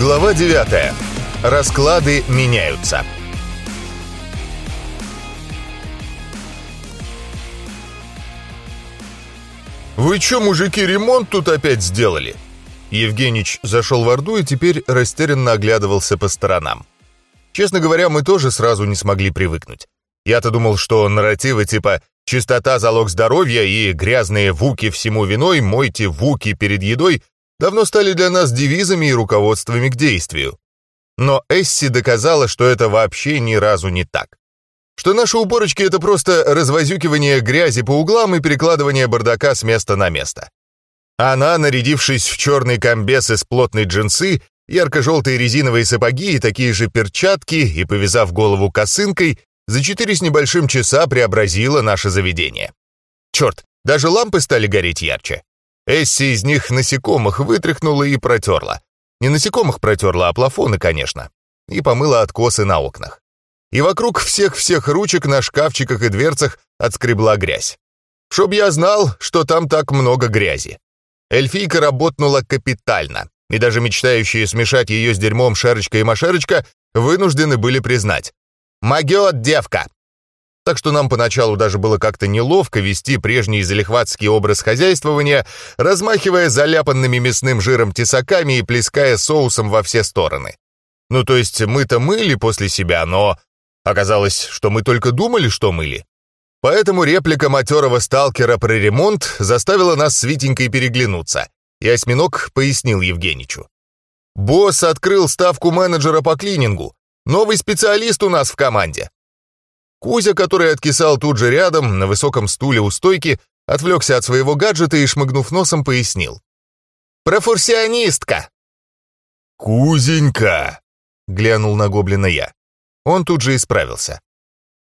Глава 9. Расклады меняются. «Вы чё, мужики, ремонт тут опять сделали?» Евгеньич зашел в Орду и теперь растерянно оглядывался по сторонам. Честно говоря, мы тоже сразу не смогли привыкнуть. Я-то думал, что нарративы типа «чистота – залог здоровья» и «грязные вуки всему виной, мойте вуки перед едой» давно стали для нас девизами и руководствами к действию. Но Эсси доказала, что это вообще ни разу не так. Что наши уборочки — это просто развозюкивание грязи по углам и перекладывание бардака с места на место. Она, нарядившись в черный комбез из плотной джинсы, ярко-желтые резиновые сапоги и такие же перчатки, и, повязав голову косынкой, за четыре с небольшим часа преобразила наше заведение. Черт, даже лампы стали гореть ярче. Эсси из них насекомых вытряхнула и протерла. Не насекомых протерла, а плафоны, конечно. И помыла откосы на окнах. И вокруг всех-всех ручек на шкафчиках и дверцах отскребла грязь. Чтоб я знал, что там так много грязи. Эльфийка работнула капитально, и даже мечтающие смешать ее с дерьмом Шерочка и Машерочка вынуждены были признать. «Могет девка!» Так что нам поначалу даже было как-то неловко вести прежний залихватский образ хозяйствования, размахивая заляпанными мясным жиром тесаками и плеская соусом во все стороны. Ну, то есть мы-то мыли после себя, но оказалось, что мы только думали, что мыли. Поэтому реплика матерого сталкера про ремонт заставила нас с Витенькой переглянуться, и осьминог пояснил Евгеничу. «Босс открыл ставку менеджера по клинингу. Новый специалист у нас в команде. Кузя, который откисал тут же рядом, на высоком стуле у стойки, отвлекся от своего гаджета и, шмыгнув носом, пояснил. «Профурсионистка!» «Кузенька!» — глянул на гоблина я. Он тут же исправился.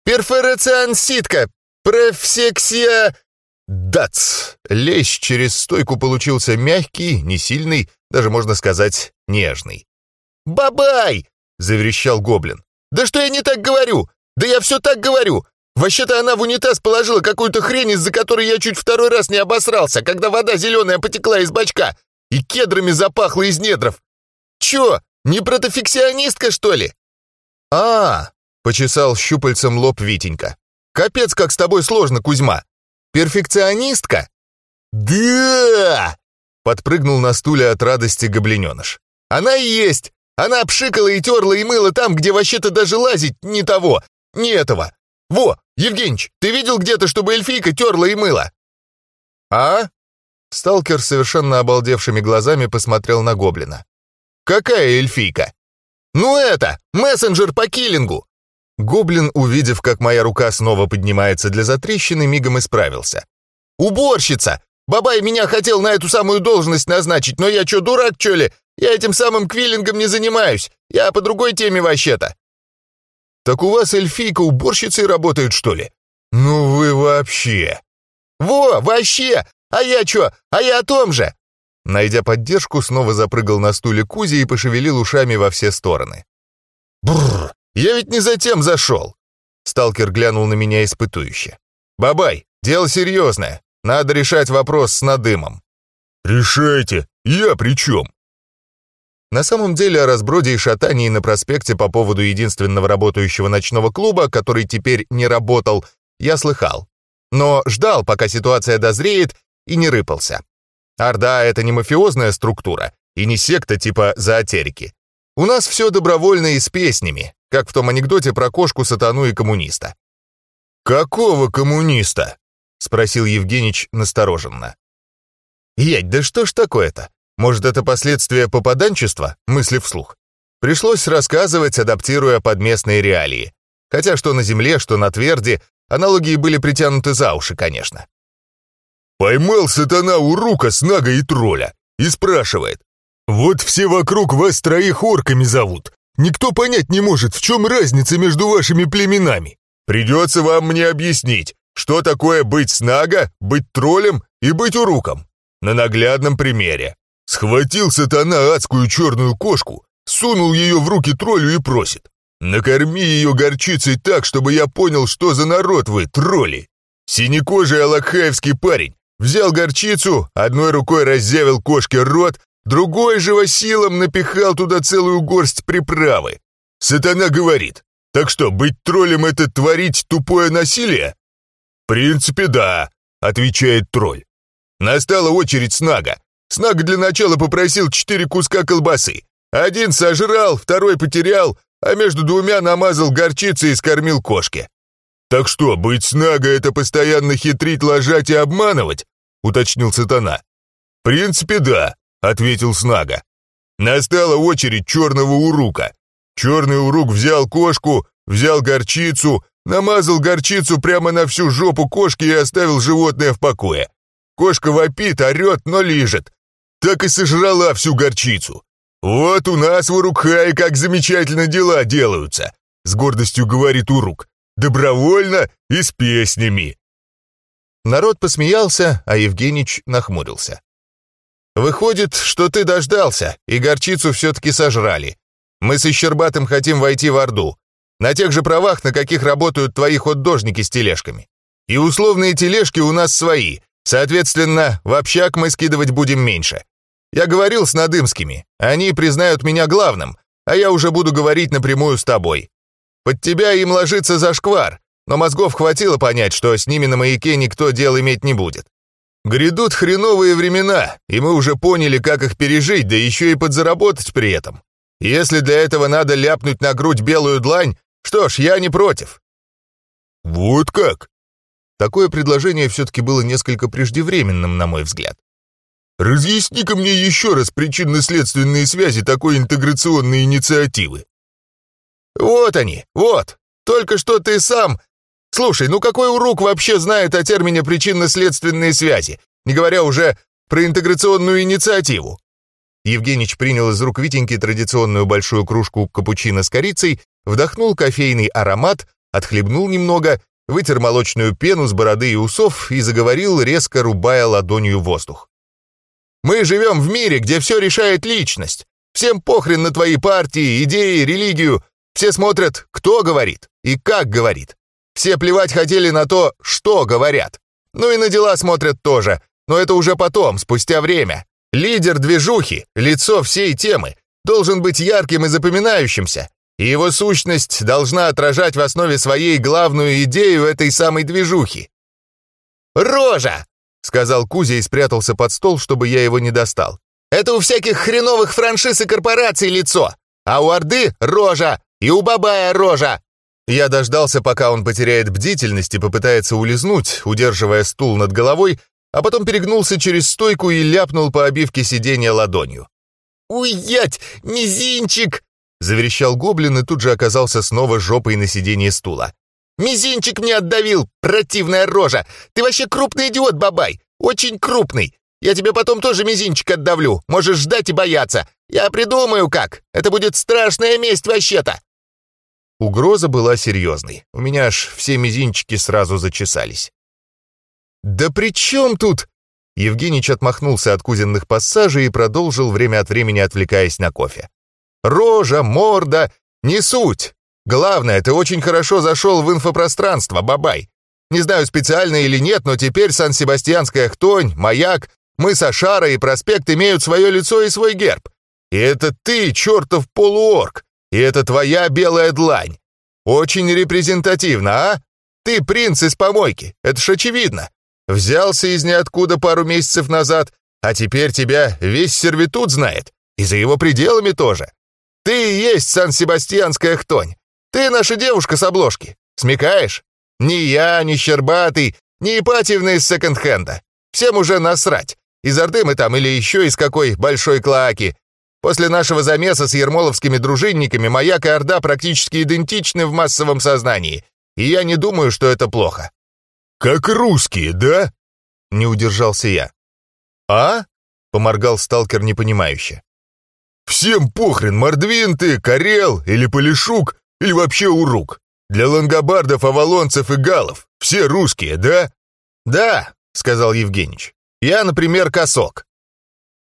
«Перфорацианситка! Профсексия...» Дац! Лещ через стойку получился мягкий, не сильный, даже можно сказать, нежный. «Бабай!» — заверещал гоблин. «Да что я не так говорю? Да я все так говорю. Вообще-то она в унитаз положила какую-то хрень, из-за которой я чуть второй раз не обосрался, когда вода зеленая потекла из бачка и кедрами запахло из недров. Чё, не протофиксионистка, что ли? А, почесал щупальцем лоб Витенька. Капец, как с тобой сложно, Кузьма. Перфекционистка? Да! Подпрыгнул на стуле от радости гоблиненыш. Она и есть! Она обшикала и терла и мыла там, где вообще-то даже лазить не того, не этого. Во, Евгеньевич, ты видел где-то, чтобы эльфийка терла и мыла?» «А?» Сталкер совершенно обалдевшими глазами посмотрел на гоблина. «Какая эльфийка?» «Ну это, мессенджер по киллингу!» Гоблин, увидев, как моя рука снова поднимается для затрещины, мигом исправился. «Уборщица! Бабай меня хотел на эту самую должность назначить, но я чё, дурак, чё ли? Я этим самым квиллингом не занимаюсь. Я по другой теме вообще-то. Так у вас эльфийка уборщицей работает, что ли? Ну вы вообще!» «Во, вообще! А я чё? А я о том же!» Найдя поддержку, снова запрыгал на стуле Кузи и пошевелил ушами во все стороны. «Бррр! Я ведь не затем зашел!» Сталкер глянул на меня испытующе. «Бабай, дело серьезное. Надо решать вопрос с надымом». «Решайте! Я при чем?» На самом деле о разброде и шатании на проспекте по поводу единственного работающего ночного клуба, который теперь не работал, я слыхал. Но ждал, пока ситуация дозреет, и не рыпался. Орда — это не мафиозная структура и не секта типа зоотерики. У нас все добровольно и с песнями, как в том анекдоте про кошку, сатану и коммуниста. «Какого коммуниста?» — спросил Евгеньевич настороженно. «Едь, да что ж такое-то? Может, это последствия попаданчества? Мысли вслух. Пришлось рассказывать, адаптируя под местные реалии. Хотя что на земле, что на тверди, аналогии были притянуты за уши, конечно. Поймал сатана у рука с нага и тролля и спрашивает. «Вот все вокруг вас троих орками зовут. Никто понять не может, в чем разница между вашими племенами. Придется вам мне объяснить, что такое быть с нага, быть троллем и быть уруком. На наглядном примере. Схватил сатана адскую черную кошку, сунул ее в руки троллю и просит. «Накорми ее горчицей так, чтобы я понял, что за народ вы, тролли!» Синекожий алакхаевский парень взял горчицу, одной рукой разъявил кошке рот, Другой же силом напихал туда целую горсть приправы. Сатана говорит, так что, быть троллем — это творить тупое насилие? В принципе, да, отвечает тролль. Настала очередь Снага. Снаг для начала попросил четыре куска колбасы. Один сожрал, второй потерял, а между двумя намазал горчицей и скормил кошке. «Так что, быть снага — это постоянно хитрить, ложать и обманывать?» — уточнил сатана. «В принципе, да», — ответил снага. Настала очередь черного урука. Черный урук взял кошку, взял горчицу, намазал горчицу прямо на всю жопу кошки и оставил животное в покое. Кошка вопит, орет, но лижет. Так и сожрала всю горчицу. «Вот у нас в Урукхае как замечательно дела делаются», — с гордостью говорит Урук. Добровольно и с песнями!» Народ посмеялся, а Евгеньич нахмурился. «Выходит, что ты дождался, и горчицу все-таки сожрали. Мы с Ищербатым хотим войти в Орду. На тех же правах, на каких работают твои хот-дожники с тележками. И условные тележки у нас свои. Соответственно, в общак мы скидывать будем меньше. Я говорил с Надымскими. Они признают меня главным, а я уже буду говорить напрямую с тобой. Под тебя им ложится зашквар, но мозгов хватило понять, что с ними на маяке никто дел иметь не будет. Грядут хреновые времена, и мы уже поняли, как их пережить, да еще и подзаработать при этом. Если для этого надо ляпнуть на грудь белую длань, что ж, я не против». «Вот как?» Такое предложение все-таки было несколько преждевременным, на мой взгляд. «Разъясни-ка мне еще раз причинно-следственные связи такой интеграционной инициативы». «Вот они, вот. Только что ты сам... Слушай, ну какой урок вообще знает о термине причинно-следственные связи, не говоря уже про интеграционную инициативу?» Евгеньевич принял из рук Витеньки традиционную большую кружку капучино с корицей, вдохнул кофейный аромат, отхлебнул немного, вытер молочную пену с бороды и усов и заговорил, резко рубая ладонью воздух. «Мы живем в мире, где все решает личность. Всем похрен на твои партии, идеи, религию. Все смотрят, кто говорит и как говорит. Все плевать хотели на то, что говорят. Ну и на дела смотрят тоже, но это уже потом, спустя время. Лидер движухи, лицо всей темы, должен быть ярким и запоминающимся, и его сущность должна отражать в основе своей главную идею этой самой движухи. «Рожа!» — сказал Кузя и спрятался под стол, чтобы я его не достал. «Это у всяких хреновых франшиз и корпораций лицо, а у Орды — рожа, и у Бабая рожа!» Я дождался, пока он потеряет бдительность и попытается улизнуть, удерживая стул над головой, а потом перегнулся через стойку и ляпнул по обивке сиденья ладонью. «Уять! Мизинчик!» — заверещал гоблин и тут же оказался снова жопой на сиденье стула. «Мизинчик мне отдавил, противная рожа! Ты вообще крупный идиот, бабай! Очень крупный! Я тебе потом тоже мизинчик отдавлю, можешь ждать и бояться! Я придумаю как! Это будет страшная месть вообще-то!» Угроза была серьезной. У меня аж все мизинчики сразу зачесались. «Да при чем тут?» Евгеньевич отмахнулся от кузенных пассажей и продолжил время от времени отвлекаясь на кофе. «Рожа, морда, не суть. Главное, ты очень хорошо зашел в инфопространство, бабай. Не знаю, специально или нет, но теперь Сан-Себастьянская хтонь, маяк, мы с Ашара и проспект имеют свое лицо и свой герб. И это ты, чертов полуорг. И это твоя белая длань. Очень репрезентативно, а? Ты принц из помойки, это ж очевидно. Взялся из ниоткуда пару месяцев назад, а теперь тебя весь сервитут знает. И за его пределами тоже. Ты и есть Сан-Себастьянская хтонь. Ты наша девушка с обложки. Смекаешь? Ни я, ни Щербатый, ни Ипатьевна из секонд-хенда. Всем уже насрать. Из Орды мы там или еще из какой большой клоаки. После нашего замеса с ермоловскими дружинниками маяк и Орда практически идентичны в массовом сознании, и я не думаю, что это плохо». «Как русские, да?» — не удержался я. «А?» — поморгал сталкер непонимающе. «Всем похрен, мордвин ты, карел или полишук, или вообще урук. Для лангобардов, авалонцев и галов все русские, да?» «Да», — сказал Евгеньевич. «Я, например, косок».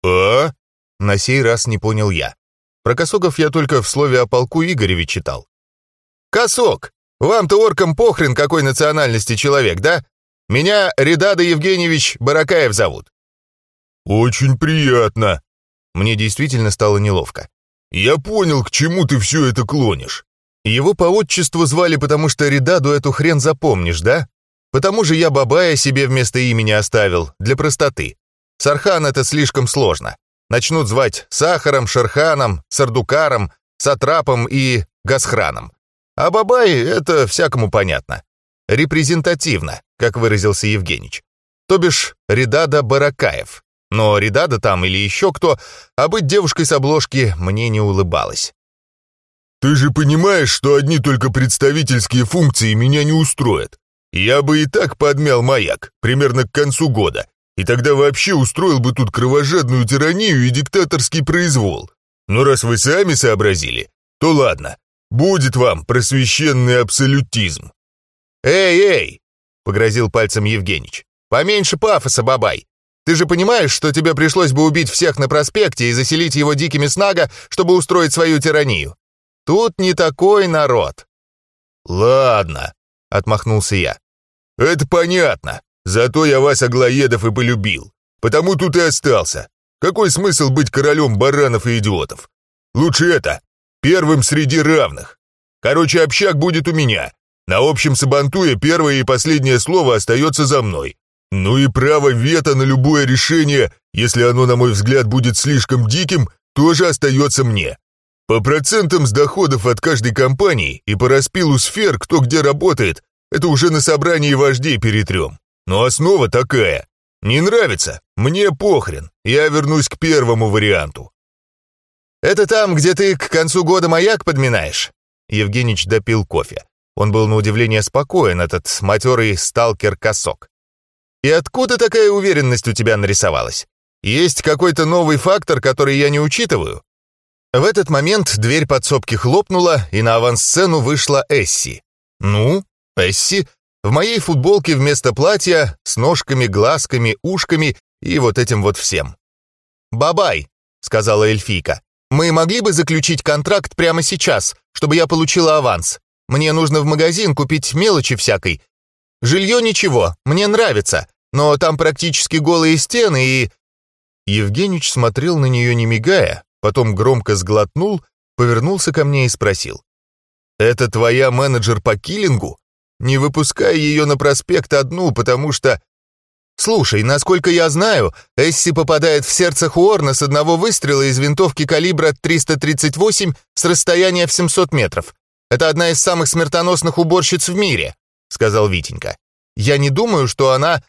«А?» На сей раз не понял я. Про косогов я только в слове о полку Игореве читал. «Косок! Вам-то оркам похрен, какой национальности человек, да? Меня Редада Евгеньевич Баракаев зовут». «Очень приятно». Мне действительно стало неловко. «Я понял, к чему ты все это клонишь». Его по отчеству звали, потому что Редаду эту хрен запомнишь, да? Потому же я Бабая себе вместо имени оставил, для простоты. Сархан — это слишком сложно. Начнут звать Сахаром, Шерханом, Сардукаром, Сатрапом и Гасхраном. А Бабай — это всякому понятно. Репрезентативно, как выразился Евгеньевич. То бишь Редада Баракаев. Но Редада там или еще кто, а быть девушкой с обложки мне не улыбалось. «Ты же понимаешь, что одни только представительские функции меня не устроят. Я бы и так подмял маяк, примерно к концу года, и тогда вообще устроил бы тут кровожадную тиранию и диктаторский произвол. Но раз вы сами сообразили, то ладно, будет вам просвещенный абсолютизм». «Эй, эй!» — погрозил пальцем Евгеньевич. «Поменьше пафоса, бабай. Ты же понимаешь, что тебе пришлось бы убить всех на проспекте и заселить его дикими снага, чтобы устроить свою тиранию? Тут не такой народ». «Ладно», — отмахнулся я. «Это понятно. Зато я вас, Аглоедов, и полюбил. Потому тут и остался. Какой смысл быть королем баранов и идиотов? Лучше это, первым среди равных. Короче, общак будет у меня. На общем сабантуе первое и последнее слово остается за мной. Ну и право вето на любое решение, если оно, на мой взгляд, будет слишком диким, тоже остается мне. По процентам с доходов от каждой компании и по распилу сфер, кто где работает, это уже на собрании вождей перетрем. Но основа такая. Не нравится? Мне похрен. Я вернусь к первому варианту. «Это там, где ты к концу года маяк подминаешь?» Евгеньевич допил кофе. Он был на удивление спокоен, этот матерый сталкер-косок. «И откуда такая уверенность у тебя нарисовалась? Есть какой-то новый фактор, который я не учитываю?» В этот момент дверь подсобки хлопнула, и на авансцену вышла Эсси. «Ну, Эсси, в моей футболке вместо платья с ножками, глазками, ушками и вот этим вот всем». «Бабай», — сказала эльфийка, — «мы могли бы заключить контракт прямо сейчас, чтобы я получила аванс. Мне нужно в магазин купить мелочи всякой. Жилье ничего, мне нравится, но там практически голые стены и...» Евгеньевич смотрел на нее не мигая, потом громко сглотнул, повернулся ко мне и спросил. «Это твоя менеджер по киллингу? Не выпускай ее на проспект одну, потому что...» «Слушай, насколько я знаю, Эсси попадает в сердце Хуорна с одного выстрела из винтовки калибра 338 с расстояния в 700 метров. Это одна из самых смертоносных уборщиц в мире», — сказал Витенька. «Я не думаю, что она...»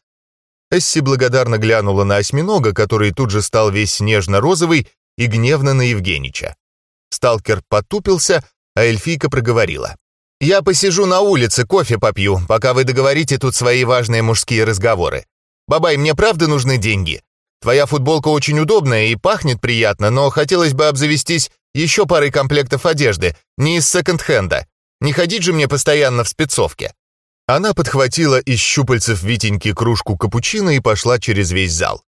Эсси благодарно глянула на осьминога, который тут же стал весь нежно-розовый, и гневно на Евгенича. Сталкер потупился, а эльфийка проговорила. «Я посижу на улице, кофе попью, пока вы договорите тут свои важные мужские разговоры. Бабай, мне правда нужны деньги? Твоя футболка очень удобная и пахнет приятно, но хотелось бы обзавестись еще парой комплектов одежды, не из секонд-хенда. Не ходить же мне постоянно в спецовке». Она подхватила из щупальцев Витеньки кружку капучино и пошла через весь зал.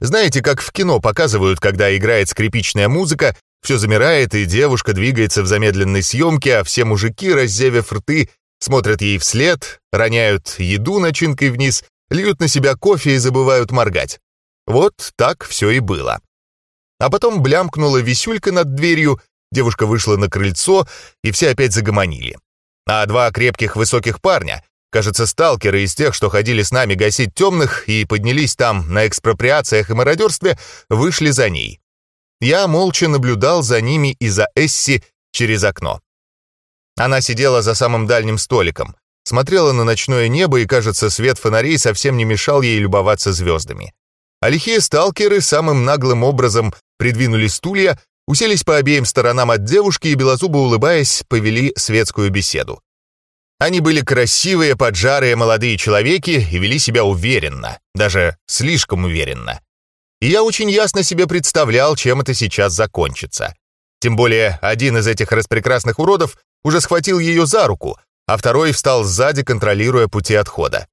Знаете, как в кино показывают, когда играет скрипичная музыка, все замирает, и девушка двигается в замедленной съемке, а все мужики, раззевив рты, смотрят ей вслед, роняют еду начинкой вниз, льют на себя кофе и забывают моргать. Вот так все и было. А потом блямкнула висюлька над дверью, девушка вышла на крыльцо, и все опять загомонили. А два крепких высоких парня, кажется, сталкеры из тех, что ходили с нами гасить темных и поднялись там на экспроприациях и мародерстве, вышли за ней. Я молча наблюдал за ними и за Эсси через окно. Она сидела за самым дальним столиком, смотрела на ночное небо, и, кажется, свет фонарей совсем не мешал ей любоваться звездами. А лихие сталкеры самым наглым образом придвинули стулья, уселись по обеим сторонам от девушки и, белозубо улыбаясь, повели светскую беседу. Они были красивые, поджарые молодые человеки и вели себя уверенно, даже слишком уверенно. И я очень ясно себе представлял, чем это сейчас закончится. Тем более один из этих распрекрасных уродов уже схватил ее за руку, а второй встал сзади, контролируя пути отхода.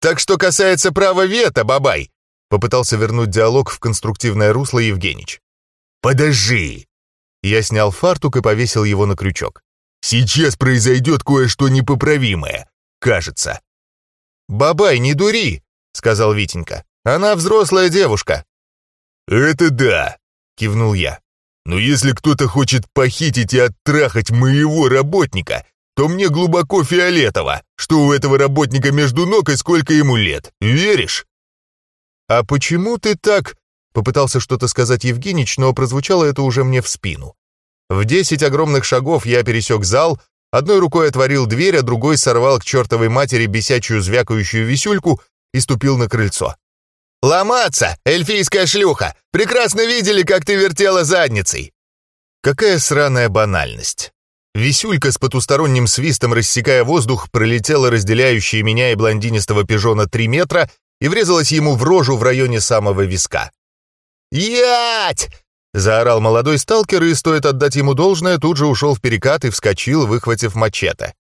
«Так что касается права вето, бабай!» Попытался вернуть диалог в конструктивное русло Евгеньевич. «Подожди!» Я снял фартук и повесил его на крючок. Сейчас произойдет кое-что непоправимое, кажется». «Бабай, не дури», — сказал Витенька. «Она взрослая девушка». «Это да», — кивнул я. «Но если кто-то хочет похитить и оттрахать моего работника, то мне глубоко фиолетово, что у этого работника между ног и сколько ему лет. Веришь?» «А почему ты так...» — попытался что-то сказать Евгеньевич, но прозвучало это уже мне в спину. В десять огромных шагов я пересек зал, одной рукой отворил дверь, а другой сорвал к чертовой матери бесячую звякающую висюльку и ступил на крыльцо. «Ломаться, эльфийская шлюха! Прекрасно видели, как ты вертела задницей!» Какая сраная банальность. Висюлька с потусторонним свистом, рассекая воздух, пролетела разделяющие меня и блондинистого пижона три метра и врезалась ему в рожу в районе самого виска. «Ять!» — заорал молодой сталкер, и, стоит отдать ему должное, тут же ушел в перекат и вскочил, выхватив мачете.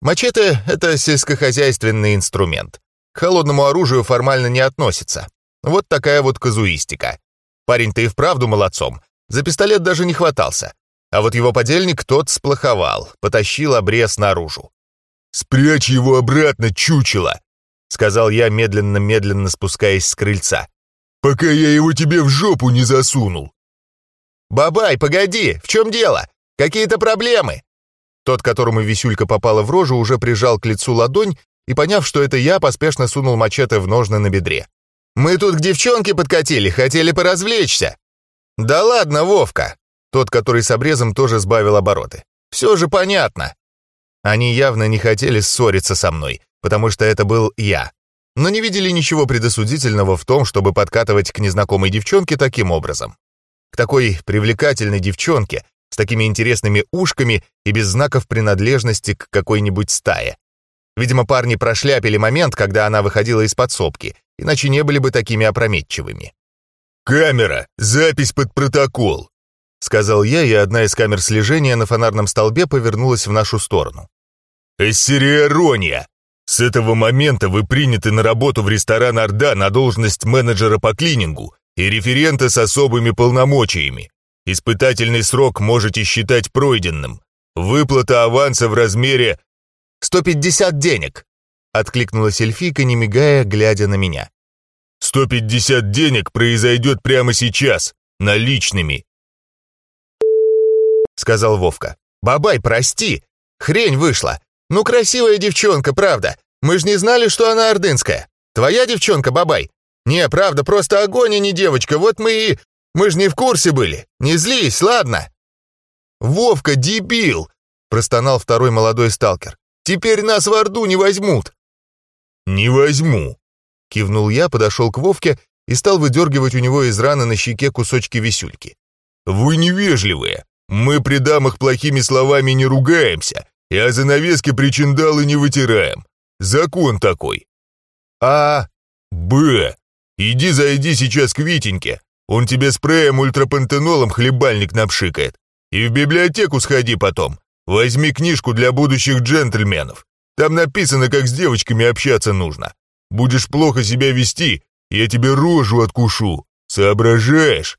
Мачете — это сельскохозяйственный инструмент. К холодному оружию формально не относится. Вот такая вот казуистика. Парень-то и вправду молодцом. За пистолет даже не хватался. А вот его подельник тот сплоховал, потащил обрез наружу. «Спрячь его обратно, чучело!» — сказал я, медленно-медленно спускаясь с крыльца. «Пока я его тебе в жопу не засунул!» «Бабай, погоди! В чем дело? Какие-то проблемы?» Тот, которому висюлька попала в рожу, уже прижал к лицу ладонь и, поняв, что это я, поспешно сунул мачете в ножны на бедре. «Мы тут к девчонке подкатили, хотели поразвлечься!» «Да ладно, Вовка!» Тот, который с обрезом, тоже сбавил обороты. «Все же понятно!» Они явно не хотели ссориться со мной, потому что это был я. Но не видели ничего предосудительного в том, чтобы подкатывать к незнакомой девчонке таким образом. К такой привлекательной девчонке, с такими интересными ушками и без знаков принадлежности к какой-нибудь стае. Видимо, парни прошляпили момент, когда она выходила из подсобки, иначе не были бы такими опрометчивыми. «Камера! Запись под протокол!» сказал я, и одна из камер слежения на фонарном столбе повернулась в нашу сторону. «Эссерия Ронья! С этого момента вы приняты на работу в ресторан «Орда» на должность менеджера по клинингу и референта с особыми полномочиями. Испытательный срок можете считать пройденным. Выплата аванса в размере... «150 денег!» — откликнулась эльфийка, не мигая, глядя на меня. «150 денег произойдет прямо сейчас, наличными. — сказал Вовка. «Бабай, прости! Хрень вышла! Ну, красивая девчонка, правда! Мы же не знали, что она ордынская! Твоя девчонка, Бабай! Не, правда, просто огонь, а не девочка, вот мы и... Мы же не в курсе были! Не злись, ладно?» «Вовка, дебил!» — простонал второй молодой сталкер. «Теперь нас в Орду не возьмут!» «Не возьму!» — кивнул я, подошел к Вовке и стал выдергивать у него из раны на щеке кусочки висюльки. «Вы невежливые! Мы при дамах плохими словами не ругаемся, и о занавеске причиндалы не вытираем. Закон такой. А. Б. Иди зайди сейчас к Витеньке. Он тебе спреем ультрапантенолом хлебальник напшикает. И в библиотеку сходи потом. Возьми книжку для будущих джентльменов. Там написано, как с девочками общаться нужно. Будешь плохо себя вести, я тебе рожу откушу. Соображаешь?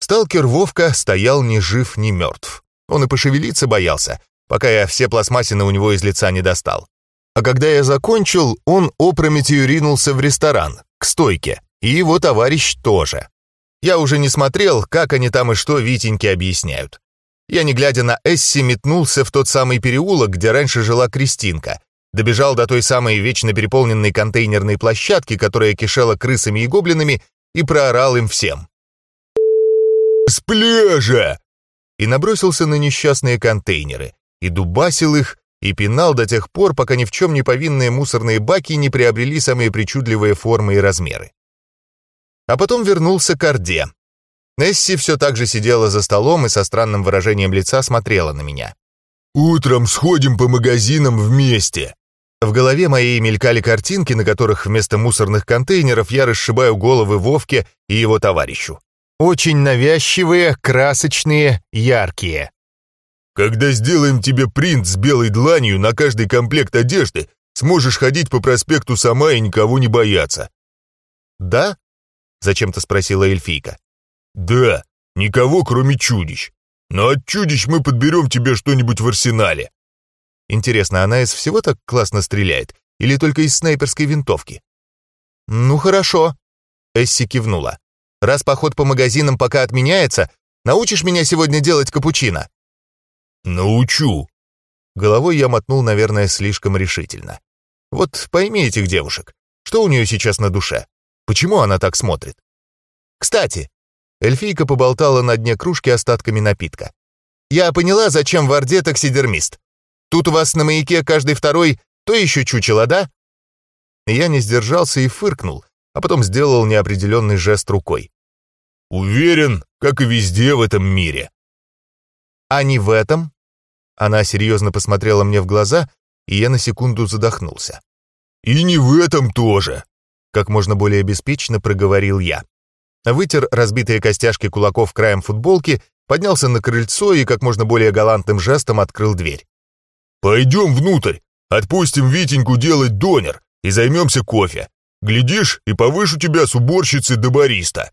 Сталкер Вовка стоял ни жив, ни мертв. Он и пошевелиться боялся, пока я все пластмассины у него из лица не достал. А когда я закончил, он опрометью ринулся в ресторан, к стойке, и его товарищ тоже. Я уже не смотрел, как они там и что Витеньке объясняют. Я, не глядя на Эсси, метнулся в тот самый переулок, где раньше жила Кристинка, добежал до той самой вечно переполненной контейнерной площадки, которая кишела крысами и гоблинами, и проорал им всем. «С пляжа!» И набросился на несчастные контейнеры, и дубасил их, и пинал до тех пор, пока ни в чем не повинные мусорные баки не приобрели самые причудливые формы и размеры. А потом вернулся к Орде. Несси все так же сидела за столом и со странным выражением лица смотрела на меня. «Утром сходим по магазинам вместе!» В голове моей мелькали картинки, на которых вместо мусорных контейнеров я расшибаю головы Вовке и его товарищу. Очень навязчивые, красочные, яркие. «Когда сделаем тебе принт с белой дланью на каждый комплект одежды, сможешь ходить по проспекту сама и никого не бояться». «Да?» — зачем-то спросила эльфийка. «Да, никого, кроме чудищ. Но от чудищ мы подберем тебе что-нибудь в арсенале». Интересно, она из всего так классно стреляет? Или только из снайперской винтовки? «Ну хорошо», — Эсси кивнула. Раз поход по магазинам пока отменяется, научишь меня сегодня делать капучино?» «Научу». Головой я мотнул, наверное, слишком решительно. «Вот пойми этих девушек. Что у нее сейчас на душе? Почему она так смотрит?» «Кстати», — эльфийка поболтала на дне кружки остатками напитка. «Я поняла, зачем в Орде таксидермист. Тут у вас на маяке каждый второй то еще чучело, да?» Я не сдержался и фыркнул, а потом сделал неопределенный жест рукой. «Уверен, как и везде в этом мире». «А не в этом?» Она серьезно посмотрела мне в глаза, и я на секунду задохнулся. «И не в этом тоже», — как можно более беспечно проговорил я. Вытер разбитые костяшки кулаков краем футболки, поднялся на крыльцо и как можно более галантным жестом открыл дверь. «Пойдем внутрь, отпустим Витеньку делать донер и займемся кофе. Глядишь, и повышу тебя с уборщицы до бариста».